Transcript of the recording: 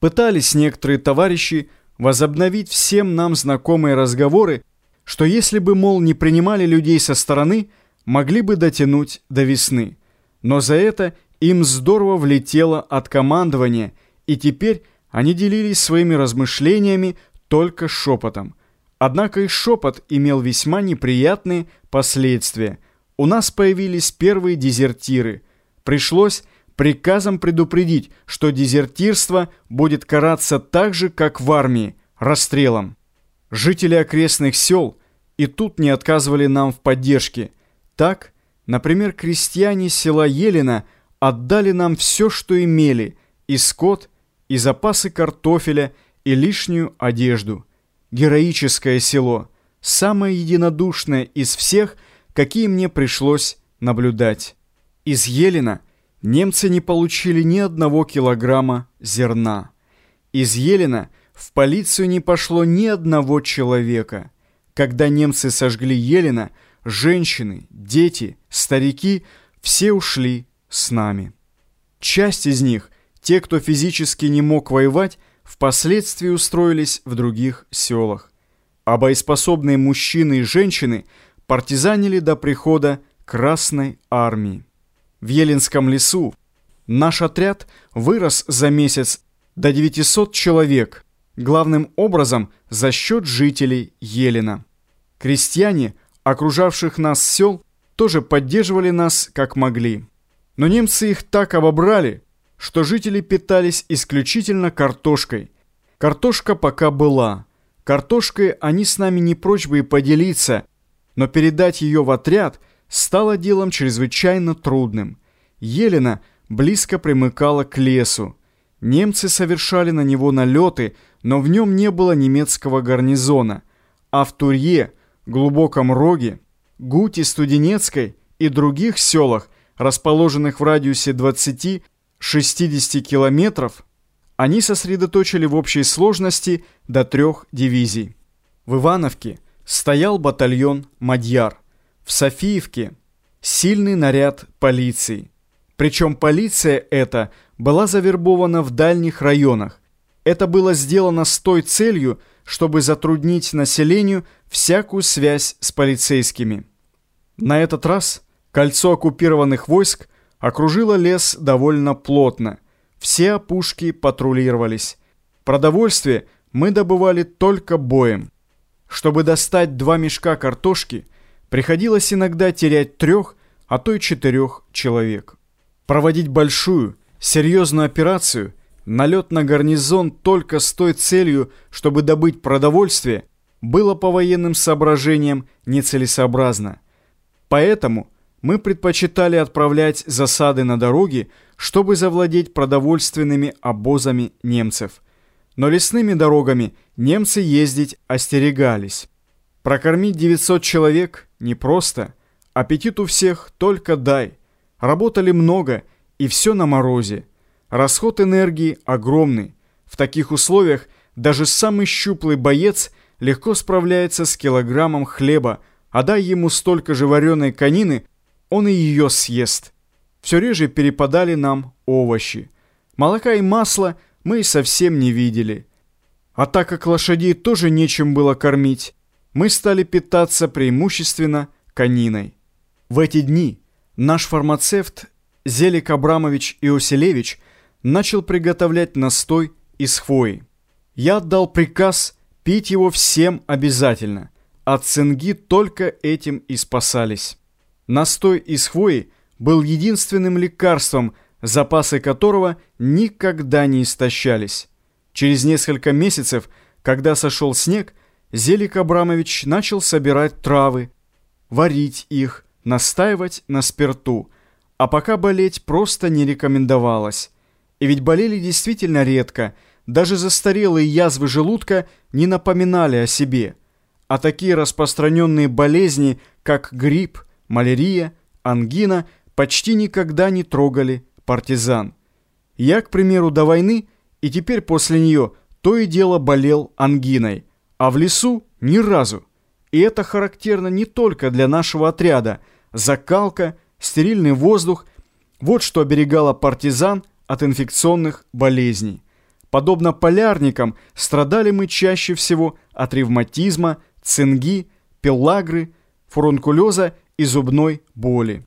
Пытались некоторые товарищи возобновить всем нам знакомые разговоры, что если бы, мол, не принимали людей со стороны, могли бы дотянуть до весны. Но за это им здорово влетело от командования, и теперь они делились своими размышлениями только шепотом. Однако и шепот имел весьма неприятные последствия. У нас появились первые дезертиры. Пришлось приказом предупредить, что дезертирство будет караться так же, как в армии, расстрелом. Жители окрестных сел и тут не отказывали нам в поддержке. Так, например, крестьяне села Елена отдали нам все, что имели, и скот, и запасы картофеля, и лишнюю одежду. Героическое село, самое единодушное из всех, какие мне пришлось наблюдать. Из Елена – немцы не получили ни одного килограмма зерна. Из Елена в полицию не пошло ни одного человека. Когда немцы сожгли Елена, женщины, дети, старики, все ушли с нами. Часть из них, те, кто физически не мог воевать, впоследствии устроились в других селах. А боеспособные мужчины и женщины партизанили до прихода Красной Армии. В Еленском лесу наш отряд вырос за месяц до 900 человек, главным образом за счет жителей Елена. Крестьяне, окружавших нас сел, тоже поддерживали нас как могли. Но немцы их так обобрали, что жители питались исключительно картошкой. Картошка пока была. Картошкой они с нами не прочь бы и поделиться, но передать ее в отряд – стало делом чрезвычайно трудным. Елена близко примыкала к лесу. Немцы совершали на него налеты, но в нем не было немецкого гарнизона. А в Турье, Глубоком Роге, Гуте, Студенецкой и других селах, расположенных в радиусе 20-60 километров, они сосредоточили в общей сложности до трех дивизий. В Ивановке стоял батальон «Мадьяр». В Софиевке сильный наряд полиции. Причем полиция эта была завербована в дальних районах. Это было сделано с той целью, чтобы затруднить населению всякую связь с полицейскими. На этот раз кольцо оккупированных войск окружило лес довольно плотно. Все опушки патрулировались. Продовольствие мы добывали только боем. Чтобы достать два мешка картошки – Приходилось иногда терять трех, а то и четырех человек. Проводить большую, серьезную операцию, налет на гарнизон только с той целью, чтобы добыть продовольствие, было по военным соображениям нецелесообразно. Поэтому мы предпочитали отправлять засады на дороге, чтобы завладеть продовольственными обозами немцев. Но лесными дорогами немцы ездить остерегались. Прокормить 900 человек непросто. Аппетит у всех только дай. Работали много, и все на морозе. Расход энергии огромный. В таких условиях даже самый щуплый боец легко справляется с килограммом хлеба, а дай ему столько же вареной конины, он и ее съест. Все реже перепадали нам овощи. Молока и масла мы совсем не видели. А так как лошадей тоже нечем было кормить, мы стали питаться преимущественно кониной. В эти дни наш фармацевт Зелик Абрамович Иоселевич начал приготовлять настой из хвои. Я отдал приказ пить его всем обязательно. От цинги только этим и спасались. Настой из хвои был единственным лекарством, запасы которого никогда не истощались. Через несколько месяцев, когда сошел снег, Зелик Абрамович начал собирать травы, варить их, настаивать на спирту, а пока болеть просто не рекомендовалось. И ведь болели действительно редко, даже застарелые язвы желудка не напоминали о себе. А такие распространенные болезни, как грипп, малярия, ангина, почти никогда не трогали партизан. Я, к примеру, до войны, и теперь после нее, то и дело болел ангиной – а в лесу ни разу. И это характерно не только для нашего отряда. Закалка, стерильный воздух – вот что оберегало партизан от инфекционных болезней. подобно полярникам, страдали мы чаще всего от ревматизма, цинги, пелагры, фурункулеза и зубной боли.